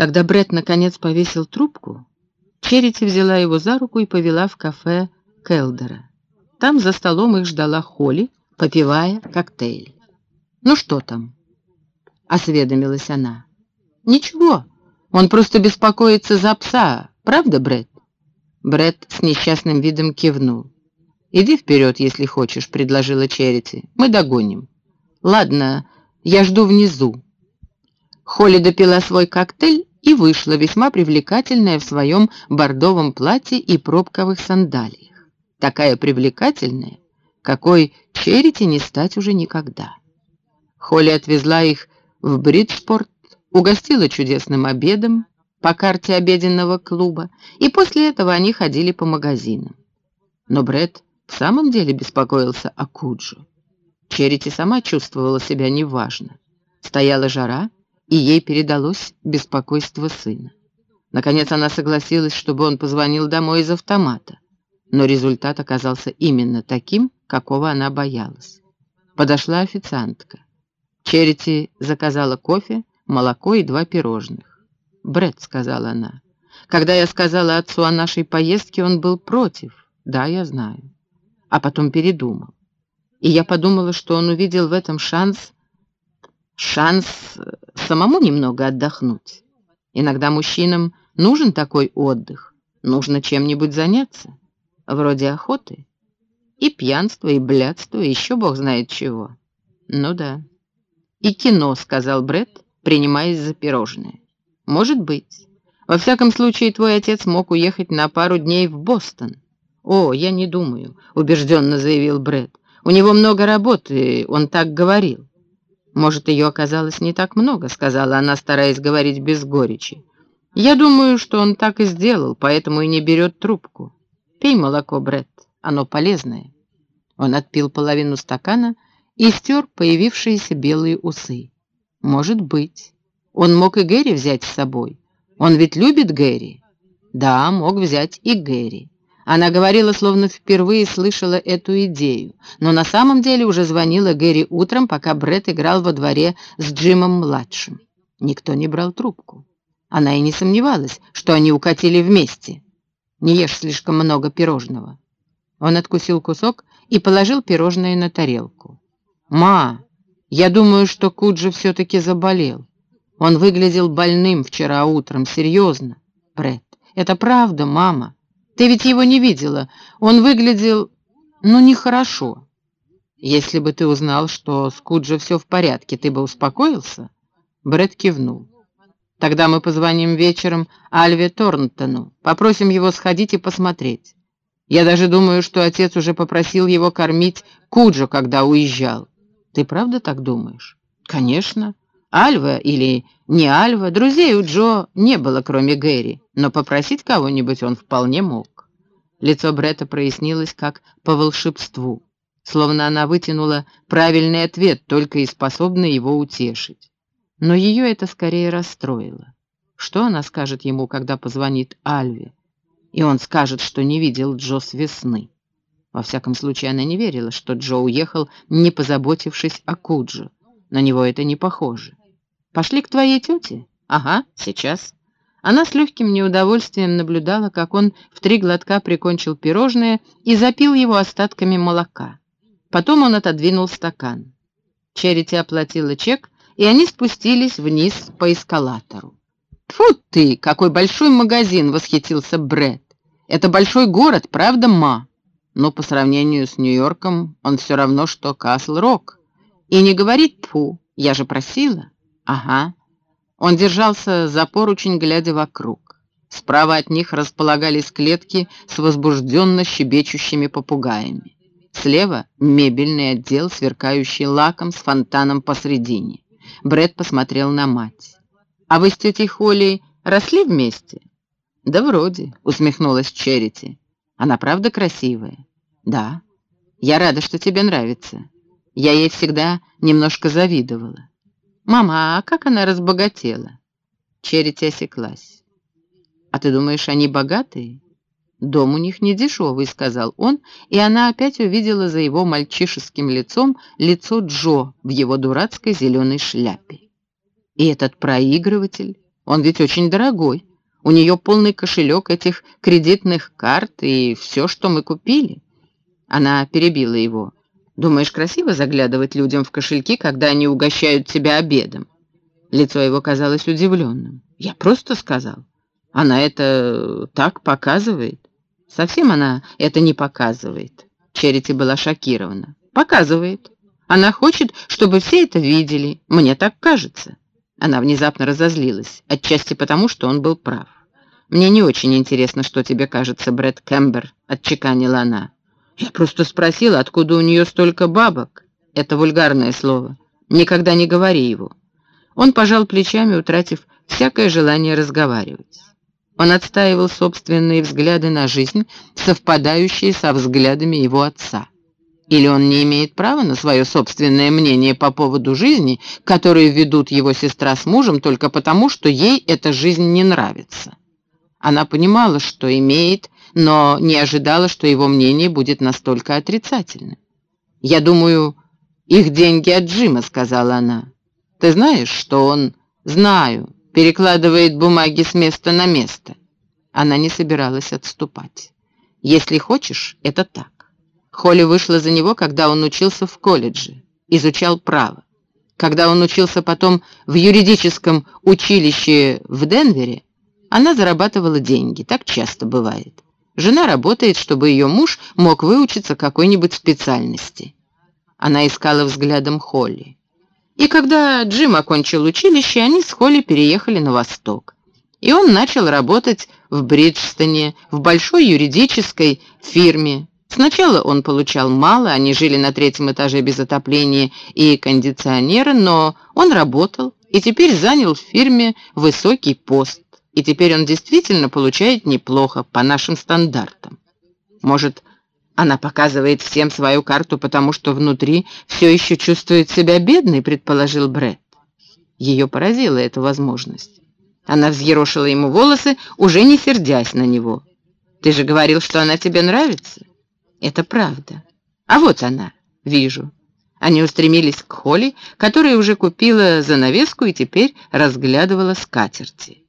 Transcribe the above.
Когда Бред наконец повесил трубку, Черити взяла его за руку и повела в кафе Келдера. Там за столом их ждала Холли, попивая коктейль. «Ну что там?» — осведомилась она. «Ничего, он просто беспокоится за пса, правда, Бред? Бред с несчастным видом кивнул. «Иди вперед, если хочешь», — предложила Черити. «Мы догоним». «Ладно, я жду внизу». Холли допила свой коктейль и вышла, весьма привлекательная в своем бордовом платье и пробковых сандалиях. Такая привлекательная, какой Черити не стать уже никогда. Холли отвезла их в Бриджпорт, угостила чудесным обедом по карте обеденного клуба, и после этого они ходили по магазинам. Но Бред в самом деле беспокоился о Куджу. Черити сама чувствовала себя неважно. Стояла жара, и ей передалось беспокойство сына. Наконец она согласилась, чтобы он позвонил домой из автомата. Но результат оказался именно таким, какого она боялась. Подошла официантка. Черити заказала кофе, молоко и два пирожных. «Бред», — сказала она. «Когда я сказала отцу о нашей поездке, он был против. Да, я знаю. А потом передумал. И я подумала, что он увидел в этом шанс шанс э, самому немного отдохнуть. Иногда мужчинам нужен такой отдых, нужно чем-нибудь заняться, вроде охоты. И пьянство, и блядство, и еще бог знает чего. Ну да. И кино, сказал Бред, принимаясь за пирожное. Может быть. Во всяком случае, твой отец мог уехать на пару дней в Бостон. О, я не думаю, убежденно заявил Бред. У него много работы, он так говорил. «Может, ее оказалось не так много», — сказала она, стараясь говорить без горечи. «Я думаю, что он так и сделал, поэтому и не берет трубку. Пей молоко, Бред, оно полезное». Он отпил половину стакана и стер появившиеся белые усы. «Может быть. Он мог и Гэри взять с собой. Он ведь любит Гэри». «Да, мог взять и Гэри». Она говорила, словно впервые слышала эту идею, но на самом деле уже звонила Гэри утром, пока Бред играл во дворе с Джимом-младшим. Никто не брал трубку. Она и не сомневалась, что они укатили вместе. Не ешь слишком много пирожного. Он откусил кусок и положил пирожное на тарелку. «Ма, я думаю, что Куджи все-таки заболел. Он выглядел больным вчера утром, серьезно. Бред, это правда, мама». Ты ведь его не видела. Он выглядел, ну, нехорошо. Если бы ты узнал, что с Куджи все в порядке, ты бы успокоился?» Брэд кивнул. «Тогда мы позвоним вечером Альве Торнтону, попросим его сходить и посмотреть. Я даже думаю, что отец уже попросил его кормить Куджу, когда уезжал. Ты правда так думаешь?» «Конечно. Альва или не Альва, друзей у Джо не было, кроме Гэри, но попросить кого-нибудь он вполне мог. Лицо Бретта прояснилось как по волшебству, словно она вытянула правильный ответ, только и способный его утешить. Но ее это скорее расстроило. Что она скажет ему, когда позвонит Альве? И он скажет, что не видел Джо с весны. Во всяком случае, она не верила, что Джо уехал, не позаботившись о Куджи. На него это не похоже. «Пошли к твоей тете?» «Ага, сейчас». Она с легким неудовольствием наблюдала, как он в три глотка прикончил пирожное и запил его остатками молока. Потом он отодвинул стакан. Черити оплатила чек, и они спустились вниз по эскалатору. «Тьфу ты, какой большой магазин!» — восхитился Брэд. «Это большой город, правда, ма?» Но по сравнению с Нью-Йорком он все равно, что Касл-Рок. И не говорит «тьфу», я же просила. Ага. Он держался за поручень, глядя вокруг. Справа от них располагались клетки с возбужденно щебечущими попугаями. Слева — мебельный отдел, сверкающий лаком с фонтаном посредине. Бред посмотрел на мать. «А вы с тетей Холли росли вместе?» «Да вроде», — усмехнулась Черити. «Она правда красивая?» «Да. Я рада, что тебе нравится. Я ей всегда немножко завидовала. «Мама, а как она разбогатела?» Черити осеклась. «А ты думаешь, они богатые?» «Дом у них не дешевый», — сказал он, и она опять увидела за его мальчишеским лицом лицо Джо в его дурацкой зеленой шляпе. И этот проигрыватель, Он ведь очень дорогой. У нее полный кошелек этих кредитных карт и все, что мы купили». Она перебила его. «Думаешь, красиво заглядывать людям в кошельки, когда они угощают тебя обедом?» Лицо его казалось удивленным. «Я просто сказал. Она это так показывает?» «Совсем она это не показывает». Черити была шокирована. «Показывает. Она хочет, чтобы все это видели. Мне так кажется». Она внезапно разозлилась, отчасти потому, что он был прав. «Мне не очень интересно, что тебе кажется, Брэд Кэмбер», — отчеканила она. «Я просто спросила, откуда у нее столько бабок». Это вульгарное слово. Никогда не говори его. Он пожал плечами, утратив всякое желание разговаривать. Он отстаивал собственные взгляды на жизнь, совпадающие со взглядами его отца. Или он не имеет права на свое собственное мнение по поводу жизни, которую ведут его сестра с мужем только потому, что ей эта жизнь не нравится. Она понимала, что имеет, но не ожидала, что его мнение будет настолько отрицательным. «Я думаю, их деньги от Джима», — сказала она. «Ты знаешь, что он...» «Знаю», — перекладывает бумаги с места на место. Она не собиралась отступать. «Если хочешь, это так. Холли вышла за него, когда он учился в колледже, изучал право. Когда он учился потом в юридическом училище в Денвере, она зарабатывала деньги, так часто бывает. Жена работает, чтобы ее муж мог выучиться какой-нибудь специальности. Она искала взглядом Холли. И когда Джим окончил училище, они с Холли переехали на восток. И он начал работать в Бриджстоне, в большой юридической фирме, Сначала он получал мало, они жили на третьем этаже без отопления и кондиционера, но он работал и теперь занял в фирме высокий пост. И теперь он действительно получает неплохо по нашим стандартам. Может, она показывает всем свою карту, потому что внутри все еще чувствует себя бедной, предположил Брэд. Ее поразила эта возможность. Она взъерошила ему волосы, уже не сердясь на него. «Ты же говорил, что она тебе нравится?» Это правда. А вот она, вижу. Они устремились к Холли, которая уже купила занавеску и теперь разглядывала скатерти.